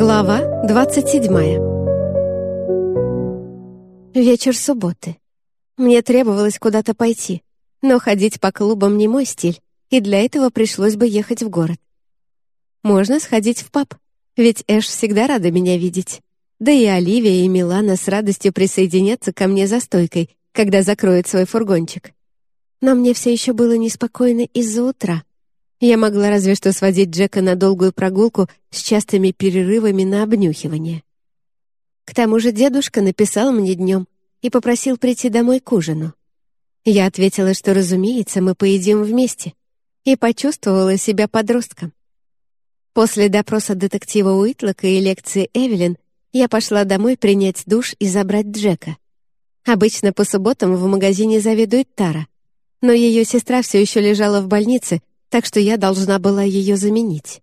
Глава 27 Вечер субботы. Мне требовалось куда-то пойти, но ходить по клубам не мой стиль, и для этого пришлось бы ехать в город. Можно сходить в паб, ведь Эш всегда рада меня видеть. Да и Оливия и Милана с радостью присоединятся ко мне за стойкой, когда закроют свой фургончик. Но мне все еще было неспокойно из-за утра. Я могла разве что сводить Джека на долгую прогулку с частыми перерывами на обнюхивание. К тому же дедушка написал мне днем и попросил прийти домой к ужину. Я ответила, что, разумеется, мы поедим вместе, и почувствовала себя подростком. После допроса детектива Уитлока и лекции Эвелин я пошла домой принять душ и забрать Джека. Обычно по субботам в магазине заведует Тара, но ее сестра все еще лежала в больнице, так что я должна была ее заменить.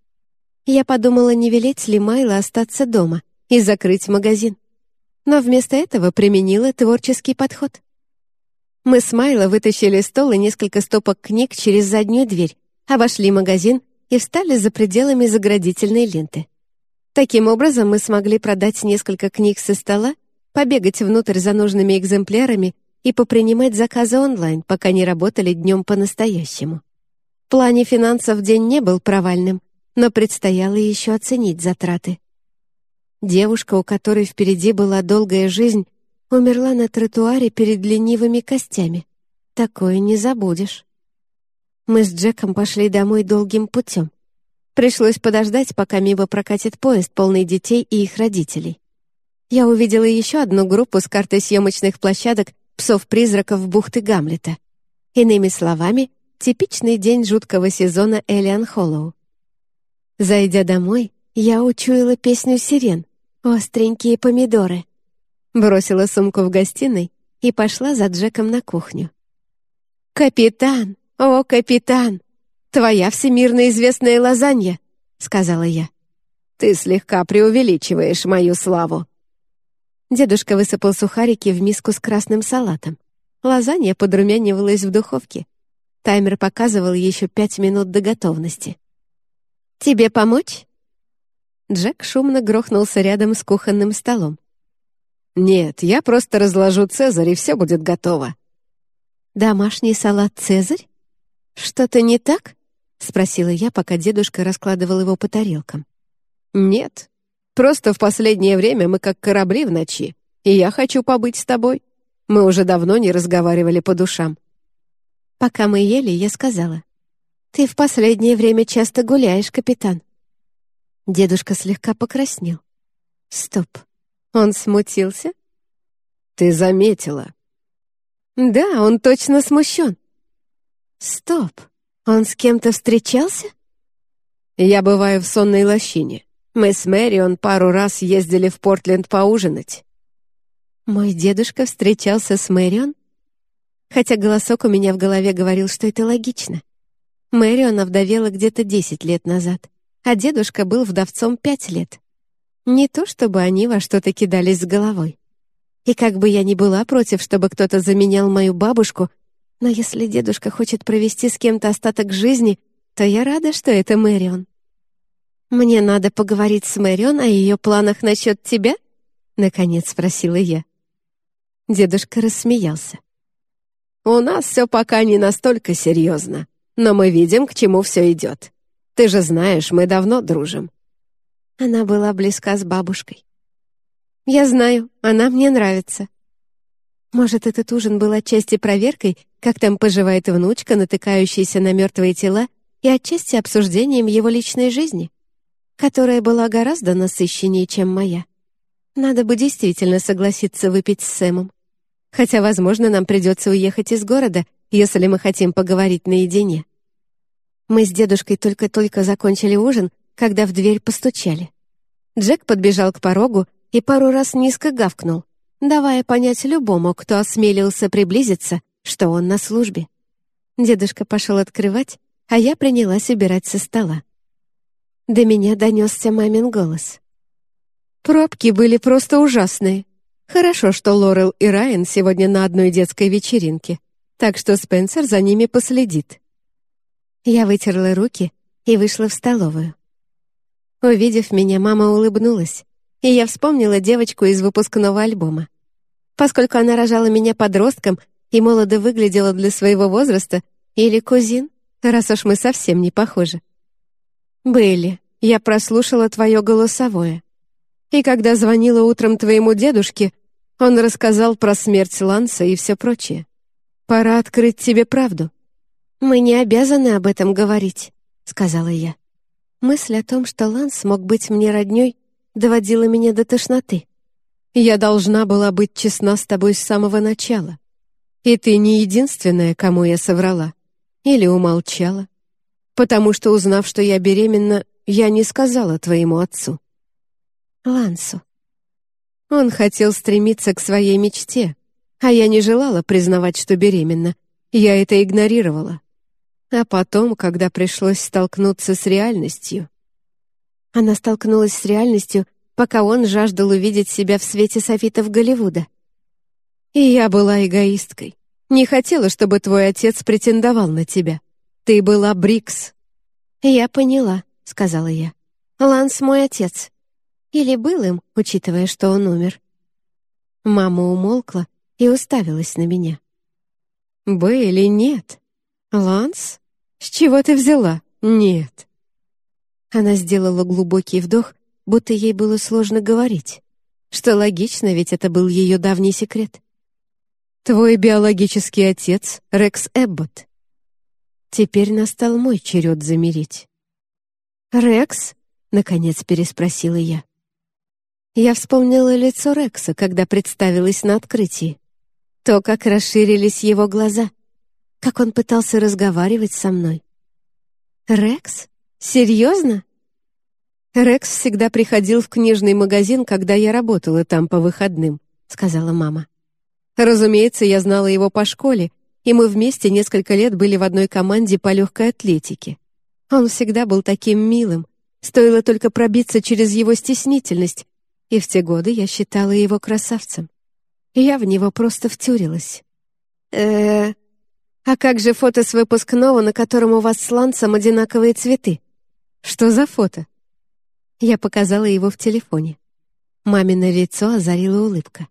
Я подумала, не велеть ли Майло остаться дома и закрыть магазин. Но вместо этого применила творческий подход. Мы с Майло вытащили стол и несколько стопок книг через заднюю дверь, обошли магазин и встали за пределами заградительной ленты. Таким образом, мы смогли продать несколько книг со стола, побегать внутрь за нужными экземплярами и попринимать заказы онлайн, пока не работали днем по-настоящему. Плане финансов день не был провальным, но предстояло еще оценить затраты. Девушка, у которой впереди была долгая жизнь, умерла на тротуаре перед ленивыми костями. Такое не забудешь. Мы с Джеком пошли домой долгим путем. Пришлось подождать, пока мимо прокатит поезд, полный детей и их родителей. Я увидела еще одну группу с картой съемочных площадок псов-призраков бухты Гамлета. Иными словами, типичный день жуткого сезона Элиан Холлоу. Зайдя домой, я учуяла песню сирен «Остренькие помидоры». Бросила сумку в гостиной и пошла за Джеком на кухню. «Капитан! О, капитан! «Твоя всемирно известная лазанья», — сказала я. «Ты слегка преувеличиваешь мою славу». Дедушка высыпал сухарики в миску с красным салатом. Лазанья подрумянивалась в духовке. Таймер показывал еще пять минут до готовности. «Тебе помочь?» Джек шумно грохнулся рядом с кухонным столом. «Нет, я просто разложу Цезарь, и все будет готово». «Домашний салат Цезарь? Что-то не так?» — спросила я, пока дедушка раскладывал его по тарелкам. «Нет. Просто в последнее время мы как корабли в ночи, и я хочу побыть с тобой. Мы уже давно не разговаривали по душам». Пока мы ели, я сказала. «Ты в последнее время часто гуляешь, капитан». Дедушка слегка покраснел. «Стоп. Он смутился?» «Ты заметила». «Да, он точно смущен». «Стоп. Он с кем-то встречался? Я бываю в сонной лощине. Мы с Мэрион пару раз ездили в Портленд поужинать. Мой дедушка встречался с Мэрион? Хотя голосок у меня в голове говорил, что это логично. Мэрион овдовела где-то 10 лет назад, а дедушка был вдовцом 5 лет. Не то чтобы они во что-то кидались с головой. И как бы я ни была против, чтобы кто-то заменял мою бабушку, но если дедушка хочет провести с кем-то остаток жизни, то я рада, что это Мэрион. «Мне надо поговорить с Мэрион о ее планах насчет тебя?» — наконец спросила я. Дедушка рассмеялся. «У нас все пока не настолько серьезно, но мы видим, к чему все идет. Ты же знаешь, мы давно дружим». Она была близка с бабушкой. «Я знаю, она мне нравится», может, этот ужин был отчасти проверкой, как там поживает внучка, натыкающаяся на мертвые тела, и отчасти обсуждением его личной жизни, которая была гораздо насыщеннее, чем моя. Надо бы действительно согласиться выпить с Сэмом. Хотя, возможно, нам придется уехать из города, если мы хотим поговорить наедине. Мы с дедушкой только-только закончили ужин, когда в дверь постучали. Джек подбежал к порогу и пару раз низко гавкнул давая понять любому, кто осмелился приблизиться, что он на службе. Дедушка пошел открывать, а я принялась убирать со стола. До меня донесся мамин голос. Пробки были просто ужасные. Хорошо, что Лорел и Райан сегодня на одной детской вечеринке, так что Спенсер за ними последит. Я вытерла руки и вышла в столовую. Увидев меня, мама улыбнулась, и я вспомнила девочку из выпускного альбома. Поскольку она рожала меня подростком и молодо выглядела для своего возраста, или кузин, раз уж мы совсем не похожи. Бейли, я прослушала твое голосовое. И когда звонила утром твоему дедушке, он рассказал про смерть Ланса и все прочее. Пора открыть тебе правду. Мы не обязаны об этом говорить, сказала я. Мысль о том, что Ланс мог быть мне роднёй, доводила меня до тошноты. Я должна была быть честна с тобой с самого начала. И ты не единственная, кому я соврала. Или умолчала. Потому что, узнав, что я беременна, я не сказала твоему отцу. Лансу. Он хотел стремиться к своей мечте, а я не желала признавать, что беременна. Я это игнорировала. А потом, когда пришлось столкнуться с реальностью... Она столкнулась с реальностью, пока он жаждал увидеть себя в свете софитов Голливуда. И я была эгоисткой. Не хотела, чтобы твой отец претендовал на тебя. Ты была Брикс». «Я поняла», — сказала я. «Ланс мой отец. Или был им, учитывая, что он умер». Мама умолкла и уставилась на меня. «Бейли, нет. Ланс? С чего ты взяла? Нет». Она сделала глубокий вдох, будто ей было сложно говорить. Что логично, ведь это был ее давний секрет. Твой биологический отец — Рекс Эббот. Теперь настал мой черед замереть. «Рекс?» — наконец переспросила я. Я вспомнила лицо Рекса, когда представилась на открытии. То, как расширились его глаза, как он пытался разговаривать со мной. «Рекс? Серьезно?» «Рекс всегда приходил в книжный магазин, когда я работала там по выходным», — сказала мама. Разумеется, я знала его по школе, и мы вместе несколько лет были в одной команде по легкой атлетике. Он всегда был таким милым, стоило только пробиться через его стеснительность, и в те годы я считала его красавцем. Я в него просто втюрилась. э А как же фото с выпускного, на котором у вас с Лансом одинаковые цветы? Что за фото? Я показала его в телефоне. Мамино лицо озарила улыбка.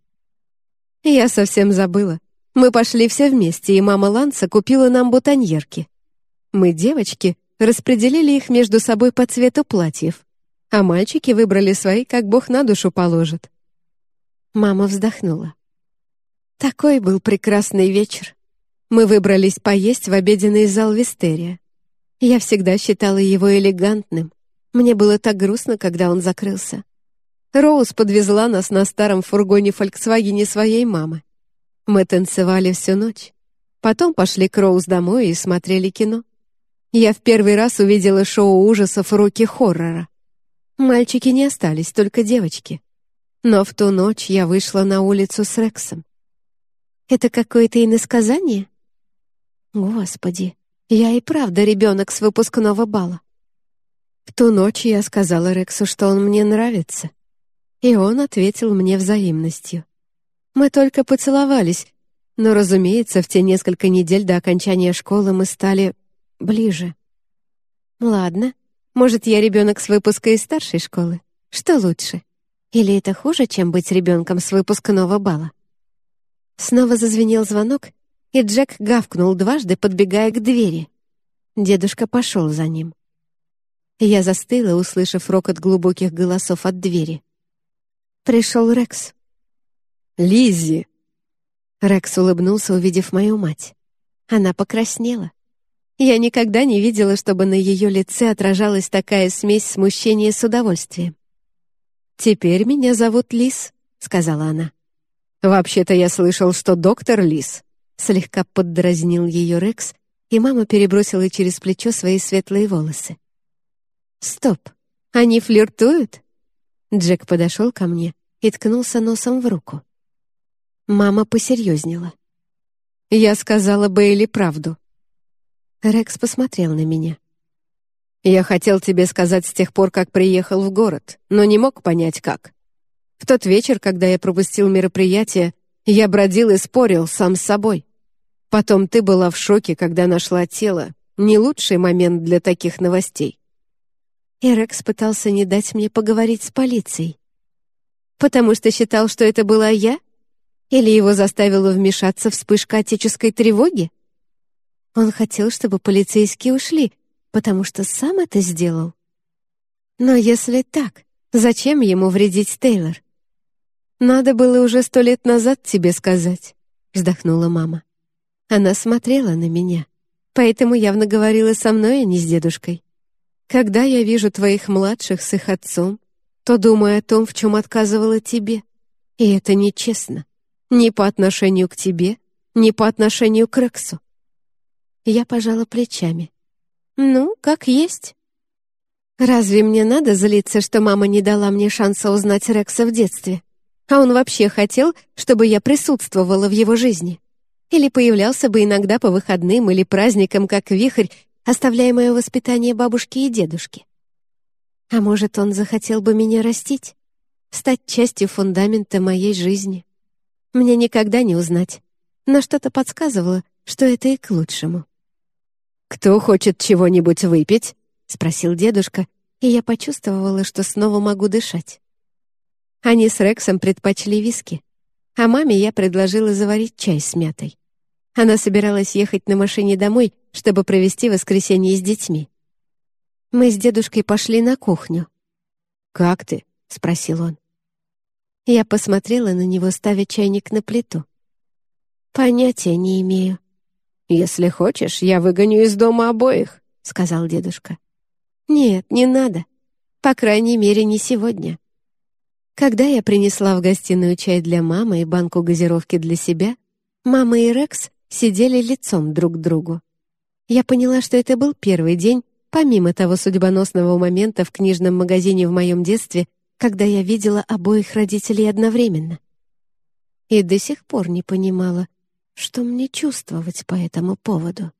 Я совсем забыла. Мы пошли все вместе, и мама Ланса купила нам бутоньерки. Мы, девочки, распределили их между собой по цвету платьев, а мальчики выбрали свои, как Бог на душу положит. Мама вздохнула. Такой был прекрасный вечер. Мы выбрались поесть в обеденный зал Вистерия. Я всегда считала его элегантным. Мне было так грустно, когда он закрылся. Роуз подвезла нас на старом фургоне «Фольксвагене» своей мамы. Мы танцевали всю ночь. Потом пошли к Роуз домой и смотрели кино. Я в первый раз увидела шоу ужасов «Руки хоррора». Мальчики не остались, только девочки. Но в ту ночь я вышла на улицу с Рексом. Это какое-то иносказание? Господи, я и правда ребенок с выпускного бала. В ту ночь я сказала Рексу, что он мне нравится. И он ответил мне взаимностью. Мы только поцеловались, но, разумеется, в те несколько недель до окончания школы мы стали ближе. Ладно, может, я ребенок с выпуска из старшей школы? Что лучше? Или это хуже, чем быть ребенком с выпускного бала? Снова зазвенел звонок, и Джек гавкнул дважды, подбегая к двери. Дедушка пошел за ним. Я застыла, услышав рокот глубоких голосов от двери. Пришел Рекс. «Лиззи!» Рекс улыбнулся, увидев мою мать. Она покраснела. Я никогда не видела, чтобы на ее лице отражалась такая смесь смущения с удовольствием. «Теперь меня зовут Лиз», — сказала она. «Вообще-то я слышал, что доктор Лиз», — слегка поддразнил ее Рекс, и мама перебросила через плечо свои светлые волосы. «Стоп, они флиртуют?» Джек подошел ко мне и ткнулся носом в руку. Мама посерьезнела. Я сказала Бейли правду. Рекс посмотрел на меня. Я хотел тебе сказать с тех пор, как приехал в город, но не мог понять, как. В тот вечер, когда я пропустил мероприятие, я бродил и спорил сам с собой. Потом ты была в шоке, когда нашла тело. Не лучший момент для таких новостей. и Рекс пытался не дать мне поговорить с полицией. Потому что считал, что это была я? Или его заставила вмешаться вспышка отеческой тревоги? Он хотел, чтобы полицейские ушли, потому что сам это сделал. Но если так, зачем ему вредить Тейлор? «Надо было уже сто лет назад тебе сказать», — вздохнула мама. Она смотрела на меня, поэтому явно говорила со мной, а не с дедушкой. «Когда я вижу твоих младших с их отцом, то думаю о том, в чем отказывала тебе. И это нечестно. Ни по отношению к тебе, ни по отношению к Рексу». Я пожала плечами. «Ну, как есть». «Разве мне надо злиться, что мама не дала мне шанса узнать Рекса в детстве?» А он вообще хотел, чтобы я присутствовала в его жизни. Или появлялся бы иногда по выходным или праздникам, как вихрь, оставляя мое воспитание бабушки и дедушки. А может, он захотел бы меня растить? Стать частью фундамента моей жизни? Мне никогда не узнать. Но что-то подсказывало, что это и к лучшему. «Кто хочет чего-нибудь выпить?» — спросил дедушка, и я почувствовала, что снова могу дышать. Они с Рексом предпочли виски, а маме я предложила заварить чай с мятой. Она собиралась ехать на машине домой, чтобы провести воскресенье с детьми. Мы с дедушкой пошли на кухню. «Как ты?» — спросил он. Я посмотрела на него, ставя чайник на плиту. «Понятия не имею». «Если хочешь, я выгоню из дома обоих», — сказал дедушка. «Нет, не надо. По крайней мере, не сегодня». Когда я принесла в гостиную чай для мамы и банку газировки для себя, мама и Рекс сидели лицом друг к другу. Я поняла, что это был первый день, помимо того судьбоносного момента в книжном магазине в моем детстве, когда я видела обоих родителей одновременно. И до сих пор не понимала, что мне чувствовать по этому поводу.